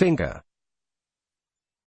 finger